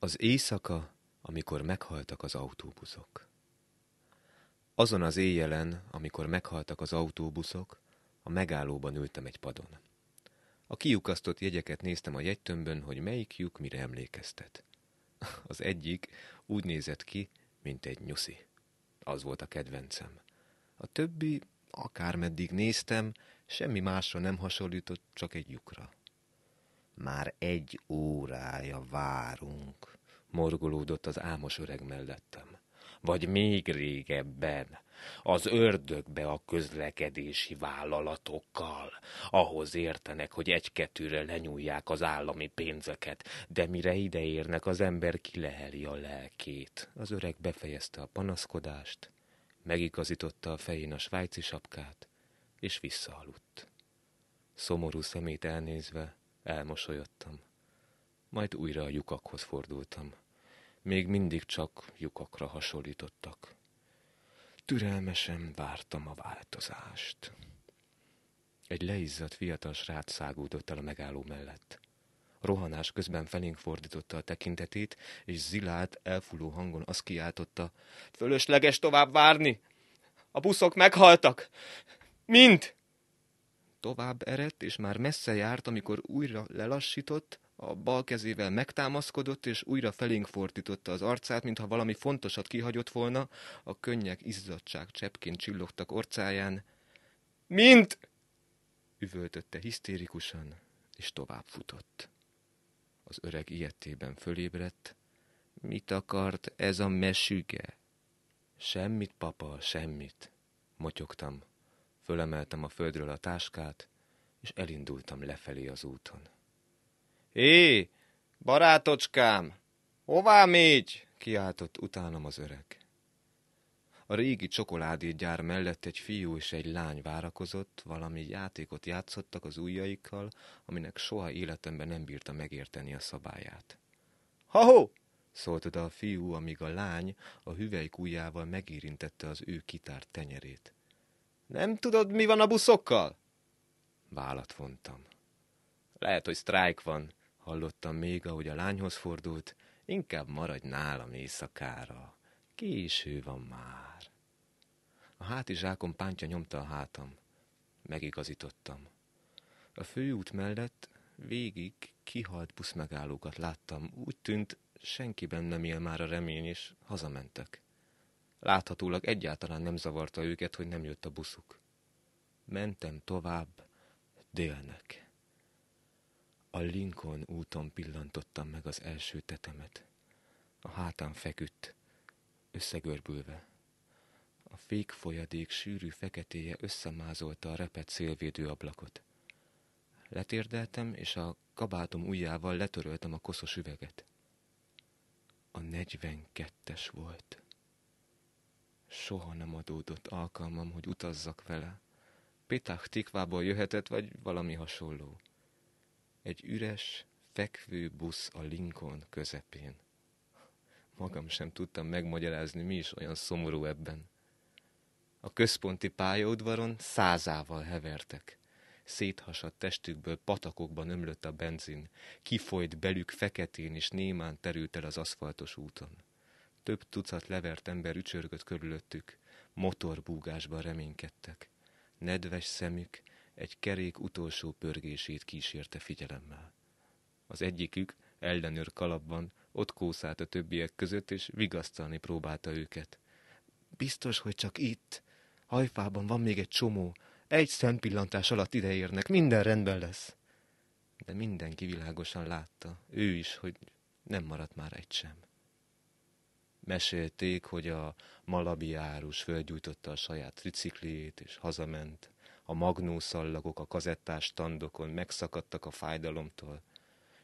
Az éjszaka, amikor meghaltak az autóbuszok. Azon az éjjelen, amikor meghaltak az autóbuszok, a megállóban ültem egy padon. A kiukasztott jegyeket néztem a jegytömbön, hogy melyik lyuk mire emlékeztet. Az egyik úgy nézett ki, mint egy nyuszi. Az volt a kedvencem. A többi, akármeddig néztem, semmi másra nem hasonlított, csak egy lyukra. Már egy órája várunk, morgolódott az álmos öreg mellettem. Vagy még régebben, az ördögbe a közlekedési vállalatokkal. Ahhoz értenek, hogy egy-kettőre lenyúlják az állami pénzeket, de mire ideérnek, az ember kileheli a lelkét. Az öreg befejezte a panaszkodást, megigazította a fején a svájci sapkát, és visszaaludt. Szomorú szemét elnézve elmosolyodtam. Majd újra a lyukakhoz fordultam. Még mindig csak lyukakra hasonlítottak. Türelmesen vártam a változást. Egy leizzadt fiatal srác szágúdott el a megálló mellett. Rohanás közben felénk fordította a tekintetét, és zilát, elfuló hangon azt kiáltotta. Fölösleges tovább várni! A buszok meghaltak! Mind! Tovább eredt, és már messze járt, amikor újra lelassított, a bal kezével megtámaszkodott, és újra felénk fordította az arcát, mintha valami fontosat kihagyott volna, a könnyek izzadság cseppként csillogtak orcáján. Mint! üvöltötte hisztérikusan, és tovább futott. Az öreg ilyettében fölébredt. Mit akart ez a mesüge? Semmit, papa, semmit, motyogtam. Fölemeltem a földről a táskát, és elindultam lefelé az úton. Hé, barátocskám, hová mégy? kiáltott utánam az öreg. A régi gyár mellett egy fiú és egy lány várakozott, valami játékot játszottak az ujjaikkal, aminek soha életemben nem bírta megérteni a szabályát. Ha-ho! szólt oda a fiú, amíg a lány a hüvelyk ujjával megérintette az ő kitárt tenyerét. Nem tudod, mi van a buszokkal? Vállat vontam. Lehet, hogy sztrájk van, hallottam még, ahogy a lányhoz fordult, inkább maradj nálam éjszakára. Késő van már. A hátizsákom pántja nyomta a hátam. Megigazítottam. A főút mellett végig kihalt buszmegállókat láttam. Úgy tűnt, senkiben nem él már a remény, és hazamentek. Láthatólag egyáltalán nem zavarta őket, hogy nem jött a buszuk. Mentem tovább, délnek. A Lincoln úton pillantottam meg az első tetemet. A hátán feküdt, összegörbülve. A fék folyadék sűrű feketéje összemázolta a repet szélvédő ablakot. Letérdeltem, és a kabátom ujjával letöröltem a koszos üveget. A negyvenkettes volt. Soha nem adódott alkalmam, hogy utazzak vele. Petach Tikvából jöhetett, vagy valami hasonló. Egy üres, fekvő busz a Lincoln közepén. Magam sem tudtam megmagyarázni, mi is olyan szomorú ebben. A központi pályaudvaron százával hevertek. Széthasadt testükből patakokban ömlött a benzin, kifolyt belük feketén és némán terült el az aszfaltos úton. Több tucat levert ember ücsörgött körülöttük, motorbúgásban reménykedtek. Nedves szemük egy kerék utolsó pörgését kísérte figyelemmel. Az egyikük, ellenőr kalapban, ott kószált a többiek között, és vigasztalni próbálta őket. Biztos, hogy csak itt. Hajfában van még egy csomó. Egy szempillantás alatt ideérnek, minden rendben lesz. De mindenki világosan látta, ő is, hogy nem maradt már egy sem. Mesélték, hogy a malabi árus fölgyújtotta a saját tricikliét, és hazament. A magnószallagok a kazettás standokon megszakadtak a fájdalomtól,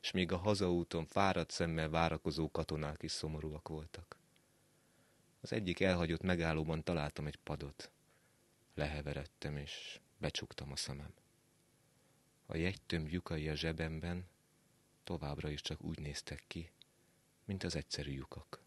és még a hazaúton fáradt szemmel várakozó katonák is szomorúak voltak. Az egyik elhagyott megállóban találtam egy padot. Leheveredtem, és becsuktam a szemem. A jegytöm lyukai a zsebemben továbbra is csak úgy néztek ki, mint az egyszerű lyukak.